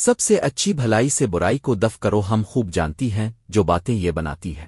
سب سے اچھی بھلائی سے برائی کو دف کرو ہم خوب جانتی ہیں جو باتیں یہ بناتی ہے